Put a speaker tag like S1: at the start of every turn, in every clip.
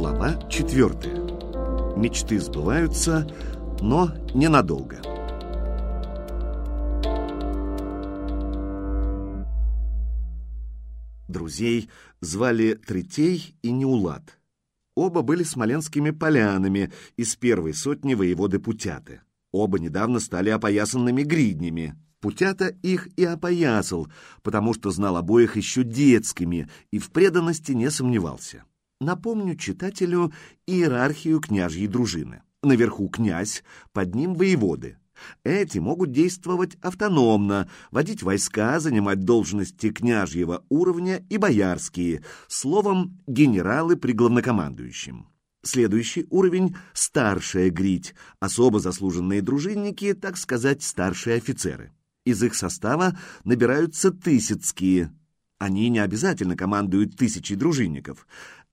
S1: Глава четвертая. Мечты сбываются, но ненадолго. Друзей звали Третей и Неулат. Оба были смоленскими полянами из первой сотни воеводы Путяты. Оба недавно стали опоясанными гриднями. Путята их и опоясал, потому что знал обоих еще детскими и в преданности не сомневался. Напомню читателю иерархию княжьей дружины. Наверху князь, под ним воеводы. Эти могут действовать автономно, водить войска, занимать должности княжьего уровня и боярские, словом, генералы при главнокомандующем. Следующий уровень – старшая грить, особо заслуженные дружинники, так сказать, старшие офицеры. Из их состава набираются тысяцкие. Они не обязательно командуют тысячей дружинников.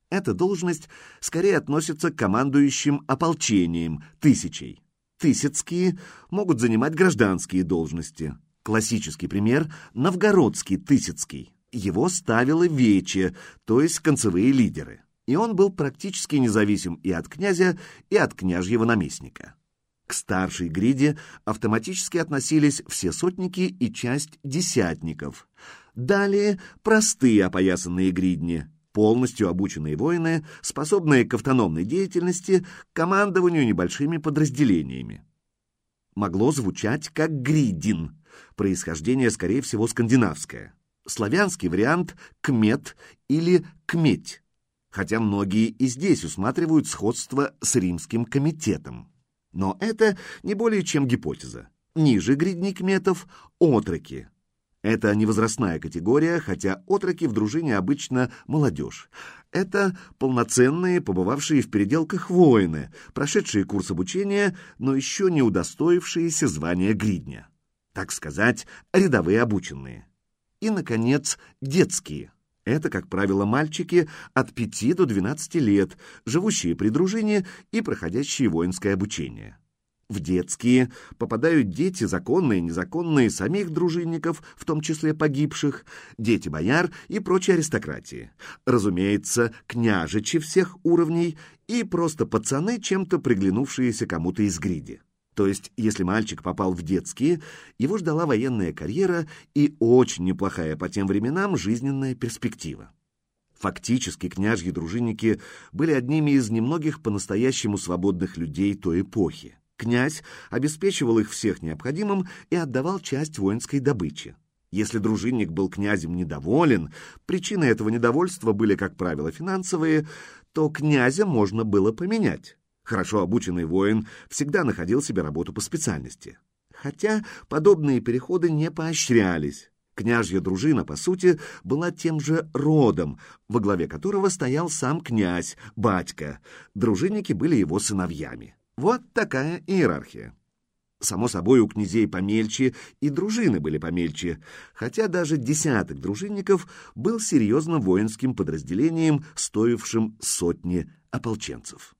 S1: Эта должность скорее относится к командующим ополчением, тысячей. Тысяцкие могут занимать гражданские должности. Классический пример – новгородский Тысяцкий. Его ставило Вече, то есть концевые лидеры. И он был практически независим и от князя, и от княжьего наместника. К старшей гриде автоматически относились все сотники и часть десятников. Далее простые опоясанные гридни, полностью обученные воины, способные к автономной деятельности, к командованию небольшими подразделениями. Могло звучать как гридин, происхождение, скорее всего, скандинавское. Славянский вариант «кмет» или «кметь», хотя многие и здесь усматривают сходство с римским комитетом. Но это не более чем гипотеза. Ниже гридник метов — отроки. Это не возрастная категория, хотя отроки в дружине обычно молодежь. Это полноценные, побывавшие в переделках воины, прошедшие курс обучения, но еще не удостоившиеся звания гридня. Так сказать, рядовые обученные. И, наконец, детские. Это, как правило, мальчики от 5 до 12 лет, живущие при дружине и проходящие воинское обучение. В детские попадают дети, законные незаконные, самих дружинников, в том числе погибших, дети бояр и прочей аристократии. Разумеется, княжичи всех уровней и просто пацаны, чем-то приглянувшиеся кому-то из гриди. То есть, если мальчик попал в детские, его ждала военная карьера и очень неплохая по тем временам жизненная перспектива. Фактически княжьи дружинники были одними из немногих по-настоящему свободных людей той эпохи. Князь обеспечивал их всех необходимым и отдавал часть воинской добычи. Если дружинник был князем недоволен, причины этого недовольства были, как правило, финансовые, то князя можно было поменять. Хорошо обученный воин всегда находил себе работу по специальности. Хотя подобные переходы не поощрялись. Княжья дружина, по сути, была тем же родом, во главе которого стоял сам князь, батька. Дружинники были его сыновьями. Вот такая иерархия. Само собой, у князей помельче и дружины были помельче, хотя даже десяток дружинников был серьезным воинским подразделением, стоившим сотни ополченцев.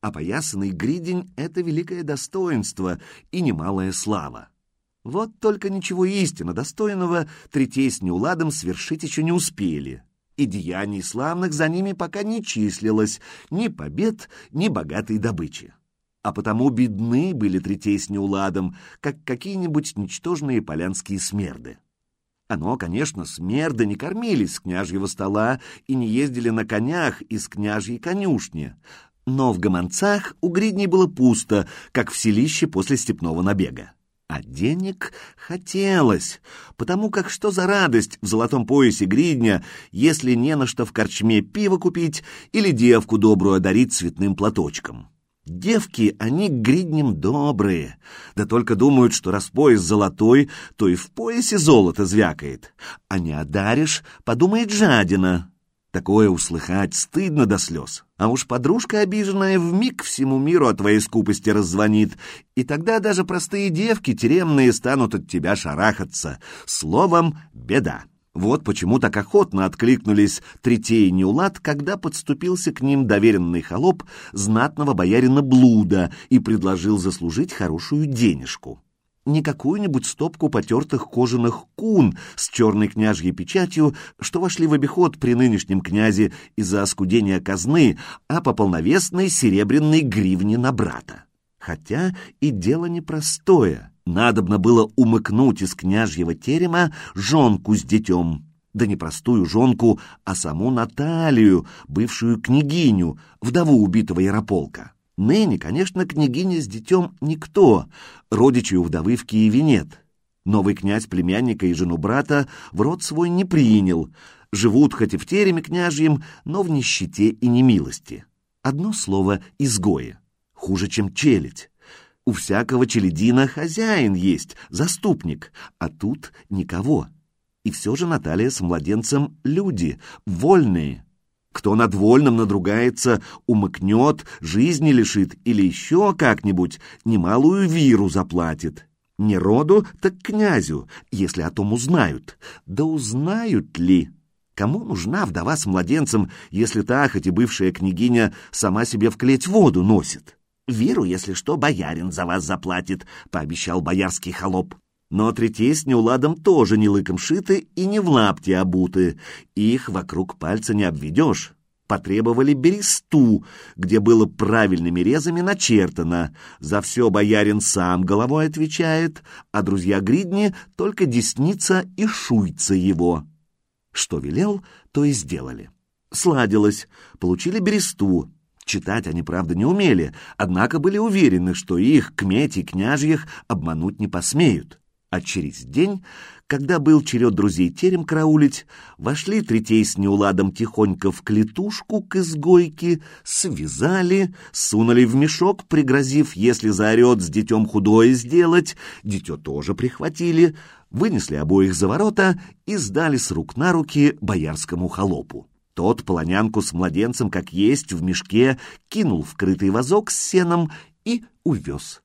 S1: Опоясанный гридень — это великое достоинство и немалая слава. Вот только ничего истинно достойного Третей с Неуладом свершить еще не успели, и деяний славных за ними пока не числилось ни побед, ни богатой добычи. А потому бедны были Третей с Неуладом, как какие-нибудь ничтожные полянские смерды. Оно, конечно, смерды не кормились с княжьего стола и не ездили на конях из княжьей конюшни, но в гомонцах у гридней было пусто, как в селище после степного набега. А денег хотелось, потому как что за радость в золотом поясе гридня, если не на что в корчме пиво купить или девку добрую одарить цветным платочком. Девки, они к гридням добрые, да только думают, что раз пояс золотой, то и в поясе золото звякает, а не одаришь, подумает жадина. Такое услыхать стыдно до слез. А уж подружка обиженная вмиг всему миру о твоей скупости раззвонит, и тогда даже простые девки тюремные станут от тебя шарахаться. Словом, беда. Вот почему так охотно откликнулись Третей Неулад, когда подступился к ним доверенный холоп знатного боярина Блуда и предложил заслужить хорошую денежку. Не какую-нибудь стопку потертых кожаных кун с черной княжьей печатью, что вошли в обиход при нынешнем князе из-за оскудения казны, а по полновесной серебряной гривне на брата. Хотя и дело непростое. Надобно было умыкнуть из княжьего терема жонку с детем. Да не простую жонку, а саму Наталью, бывшую княгиню, вдову убитого Ярополка. Ныне, конечно, княгиня с детем никто, родичей у вдовы в Киеве нет. Новый князь племянника и жену брата в род свой не принял, живут хоть и в тереме княжьем, но в нищете и немилости. Одно слово — изгои, хуже, чем челядь. У всякого челядина хозяин есть, заступник, а тут никого. И все же Наталья с младенцем люди, вольные. Кто над вольным надругается, умыкнет, жизни лишит или еще как-нибудь, немалую виру заплатит. Не роду, так князю, если о том узнают. Да узнают ли? Кому нужна вдова с младенцем, если та, хоть и бывшая княгиня, сама себе в клеть воду носит? Веру, если что, боярин за вас заплатит, — пообещал боярский холоп. Но третей с неуладом тоже не лыком шиты и не в лапте обуты. Их вокруг пальца не обведешь. Потребовали бересту, где было правильными резами начертано. За все боярин сам головой отвечает, а друзья Гридни только десница и шуйца его. Что велел, то и сделали. Сладилось, получили бересту. Читать они, правда, не умели, однако были уверены, что их, кмети княжьих, обмануть не посмеют. А через день, когда был черед друзей терем караулить, вошли третей с неуладом тихонько в клетушку к изгойке, связали, сунули в мешок, пригрозив, если заорет с детем худое сделать, дитё тоже прихватили, вынесли обоих за ворота и сдали с рук на руки боярскому холопу. Тот полонянку с младенцем, как есть, в мешке, кинул в крытый вазок с сеном и увез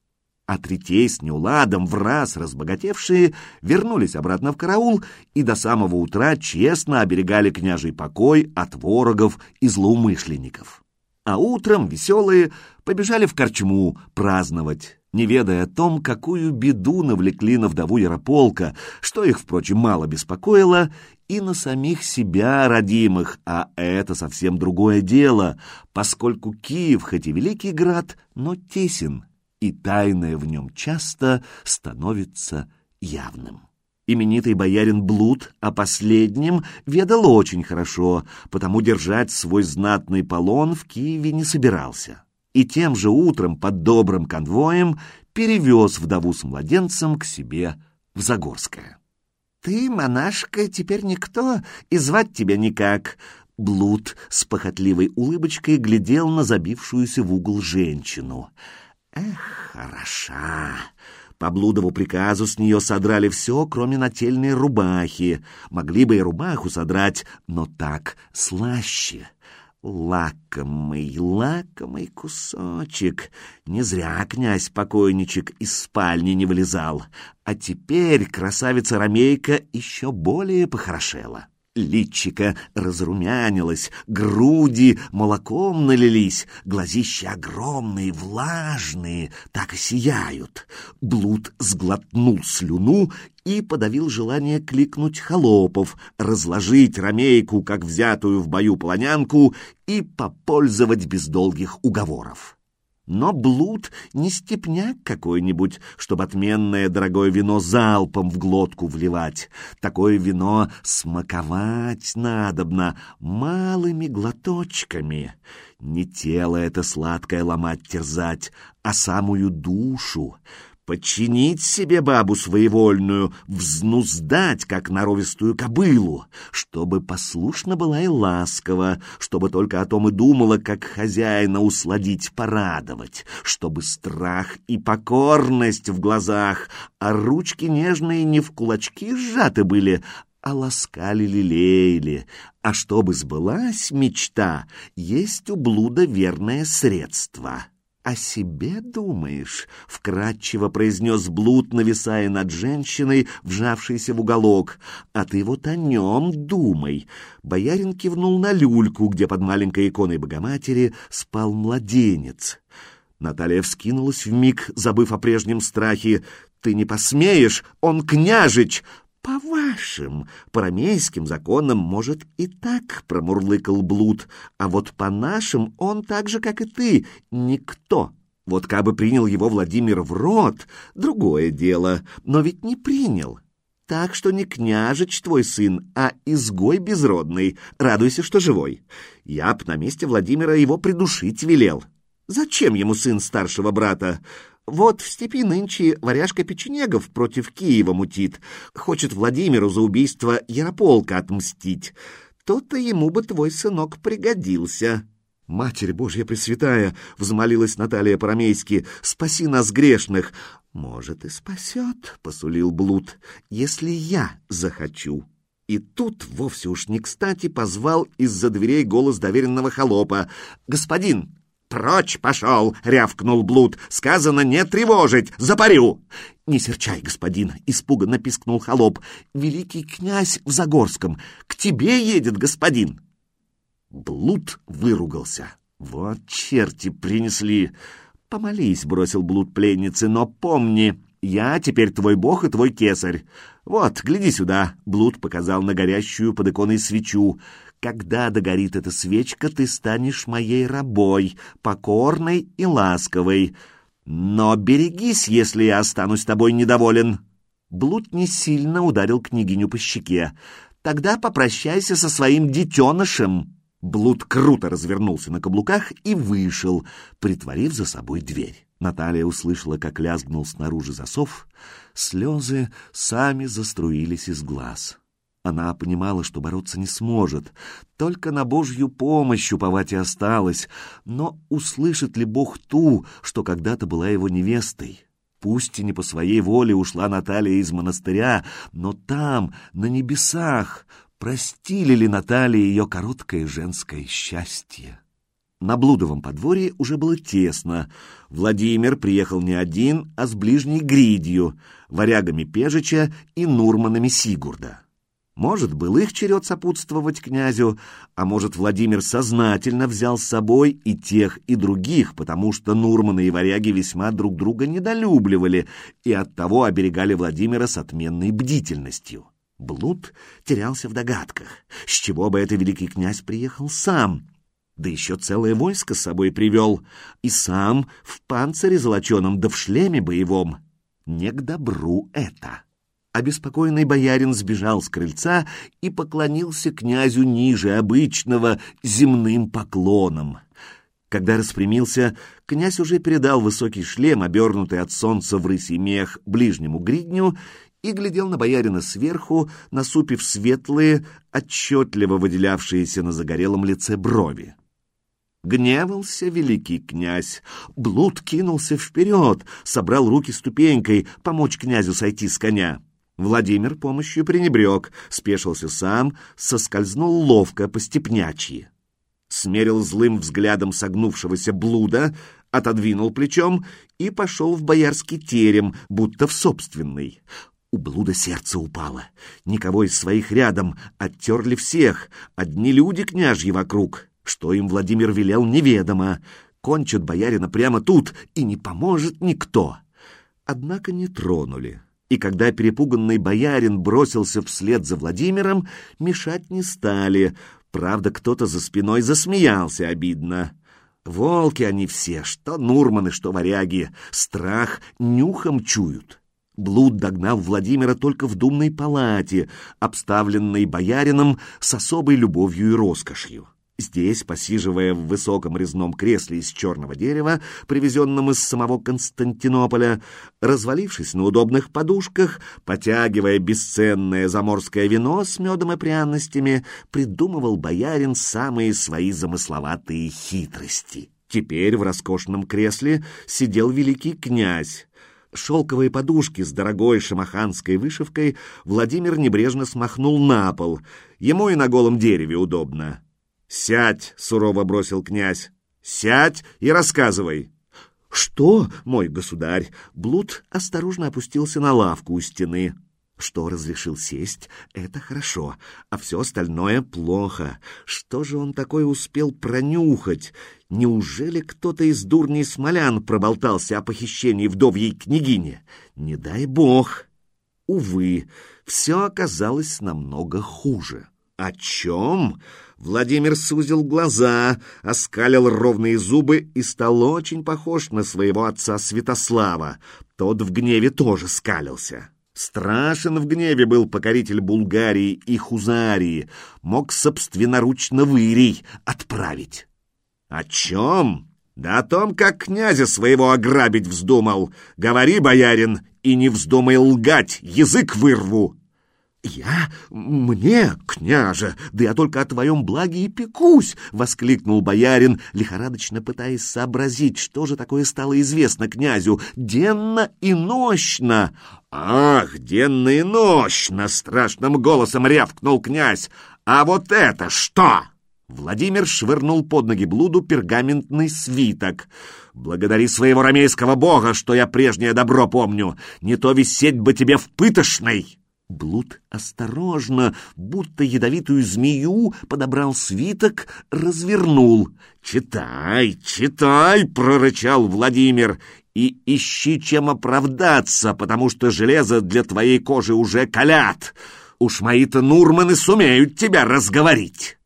S1: а третей с неуладом в раз разбогатевшие вернулись обратно в караул и до самого утра честно оберегали княжий покой от ворогов и злоумышленников. А утром веселые побежали в корчму праздновать, не ведая о том, какую беду навлекли на вдову Ярополка, что их, впрочем, мало беспокоило, и на самих себя родимых, а это совсем другое дело, поскольку Киев хоть и великий град, но тесен — и тайное в нем часто становится явным. Именитый боярин Блуд о последнем ведал очень хорошо, потому держать свой знатный полон в Киеве не собирался. И тем же утром под добрым конвоем перевез вдову с младенцем к себе в Загорское. «Ты, монашка, теперь никто, и звать тебя никак», Блуд с похотливой улыбочкой глядел на забившуюся в угол женщину — Эх, хороша! По блудову приказу с нее содрали все, кроме нательной рубахи. Могли бы и рубаху содрать, но так слаще. Лакомый, лакомый кусочек. Не зря князь-покойничек из спальни не вылезал. А теперь красавица-ромейка еще более похорошела. Личика разрумянилось, груди молоком налились, глазища огромные, влажные, так и сияют. Блуд сглотнул слюну и подавил желание кликнуть холопов, разложить ромейку, как взятую в бою полонянку, и попользовать без долгих уговоров. Но блуд не степняк какой-нибудь, чтобы отменное дорогое вино залпом в глотку вливать. Такое вино смаковать надобно малыми глоточками. Не тело это сладкое ломать терзать, а самую душу — подчинить себе бабу своевольную, взнуздать, как норовистую кобылу, чтобы послушна была и ласкова, чтобы только о том и думала, как хозяина усладить, порадовать, чтобы страх и покорность в глазах, а ручки нежные не в кулачки сжаты были, а ласкали лелеяли, а чтобы сбылась мечта, есть у блуда верное средство — «О себе думаешь?» — вкратчиво произнес Блуд, нависая над женщиной, вжавшейся в уголок. «А ты вот о нем думай!» Боярин кивнул на люльку, где под маленькой иконой Богоматери спал младенец. Наталья вскинулась в миг, забыв о прежнем страхе. «Ты не посмеешь! Он княжич!» «По вашим, парамейским законам, может, и так промурлыкал блуд, а вот по нашим он так же, как и ты, никто. Вот кабы принял его Владимир в рот, другое дело, но ведь не принял. Так что не княжич твой сын, а изгой безродный. Радуйся, что живой. Я б на месте Владимира его придушить велел. Зачем ему сын старшего брата? Вот в степи нынче варяжка печенегов против Киева мутит. Хочет Владимиру за убийство Ярополка отмстить. То-то ему бы твой сынок пригодился. «Матерь Божья Пресвятая!» — взмолилась Наталья Парамейски. «Спаси нас, грешных!» «Может, и спасет», — посулил Блуд, — «если я захочу». И тут вовсе уж не кстати позвал из-за дверей голос доверенного холопа. «Господин, «Прочь пошел!» — рявкнул Блуд. «Сказано не тревожить! Запарю!» «Не серчай, господин!» — испуганно пискнул холоп. «Великий князь в Загорском! К тебе едет господин!» Блуд выругался. «Вот черти принесли!» «Помолись!» — бросил Блуд пленницы. «Но помни, я теперь твой бог и твой кесарь. Вот, гляди сюда!» — Блуд показал на горящую под иконой свечу. Когда догорит эта свечка, ты станешь моей рабой, покорной и ласковой. Но берегись, если я останусь тобой недоволен». Блуд не сильно ударил княгиню по щеке. «Тогда попрощайся со своим детенышем». Блуд круто развернулся на каблуках и вышел, притворив за собой дверь. Наталья услышала, как лязгнул снаружи засов. Слезы сами заструились из глаз. Она понимала, что бороться не сможет, только на Божью помощь уповать и осталось, но услышит ли Бог ту, что когда-то была его невестой? Пусть и не по своей воле ушла Наталья из монастыря, но там, на небесах, простили ли Наталье ее короткое женское счастье? На Блудовом подворье уже было тесно. Владимир приехал не один, а с ближней Гридью, варягами Пежича и Нурманами Сигурда. Может, был их черед сопутствовать князю, а может, Владимир сознательно взял с собой и тех, и других, потому что Нурманы и варяги весьма друг друга недолюбливали и оттого оберегали Владимира с отменной бдительностью. Блуд терялся в догадках, с чего бы это великий князь приехал сам, да еще целое войско с собой привел, и сам в панцире золоченом да в шлеме боевом. Не к добру это. Обеспокоенный боярин сбежал с крыльца и поклонился князю ниже обычного земным поклоном. Когда распрямился, князь уже передал высокий шлем, обернутый от солнца в рысий мех, ближнему гридню, и глядел на боярина сверху, насупив светлые, отчетливо выделявшиеся на загорелом лице брови. Гневался великий князь. Блуд кинулся вперед, собрал руки ступенькой, помочь князю сойти с коня. Владимир помощью пренебрег, спешился сам, соскользнул ловко по степнячьи. Смерил злым взглядом согнувшегося блуда, отодвинул плечом и пошел в боярский терем, будто в собственный. У блуда сердце упало. Никого из своих рядом, оттерли всех, одни люди княжьи вокруг. Что им Владимир велел, неведомо. Кончат боярина прямо тут, и не поможет никто. Однако не тронули и когда перепуганный боярин бросился вслед за Владимиром, мешать не стали. Правда, кто-то за спиной засмеялся обидно. Волки они все, что нурманы, что варяги, страх нюхом чуют. Блуд догнал Владимира только в думной палате, обставленной боярином с особой любовью и роскошью. Здесь, посиживая в высоком резном кресле из черного дерева, привезенном из самого Константинополя, развалившись на удобных подушках, потягивая бесценное заморское вино с медом и пряностями, придумывал боярин самые свои замысловатые хитрости. Теперь в роскошном кресле сидел великий князь. Шелковые подушки с дорогой шамаханской вышивкой Владимир небрежно смахнул на пол. Ему и на голом дереве удобно. «Сядь!» — сурово бросил князь. «Сядь и рассказывай!»
S2: «Что, мой государь?» Блуд осторожно опустился на лавку у стены.
S1: Что разрешил сесть, это хорошо, а все остальное плохо. Что же он такое успел пронюхать? Неужели кто-то из дурней смолян проболтался о похищении вдовьей княгини? Не дай бог. Увы, все оказалось намного хуже. О чем? Владимир сузил глаза, оскалил ровные зубы и стал очень похож на своего отца Святослава. Тот в гневе тоже скалился. Страшен в гневе был покоритель Булгарии и Хузарии, мог собственноручно вырий отправить. О чем? Да о том, как князя своего ограбить вздумал. Говори, боярин, и не вздумай лгать, язык вырву. «Я? Мне, княже? Да я только о твоем благе и пекусь!» — воскликнул боярин, лихорадочно пытаясь сообразить, что же такое стало известно князю. «Денно и нощно!» «Ах, денно и нощно!» — страшным голосом рявкнул князь. «А вот это что?» Владимир швырнул под ноги блуду пергаментный свиток. «Благодари своего ромейского бога, что я прежнее добро помню. Не то висеть бы тебе в пытошной!» Блуд осторожно, будто ядовитую змею, подобрал свиток, развернул. «Читай, читай!» — прорычал Владимир. «И ищи, чем оправдаться, потому что железо для твоей кожи уже колят. Уж мои-то Нурманы сумеют тебя разговорить!»